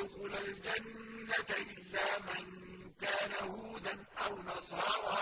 يدخل الجنة إلا من كان هودا أو نصارى.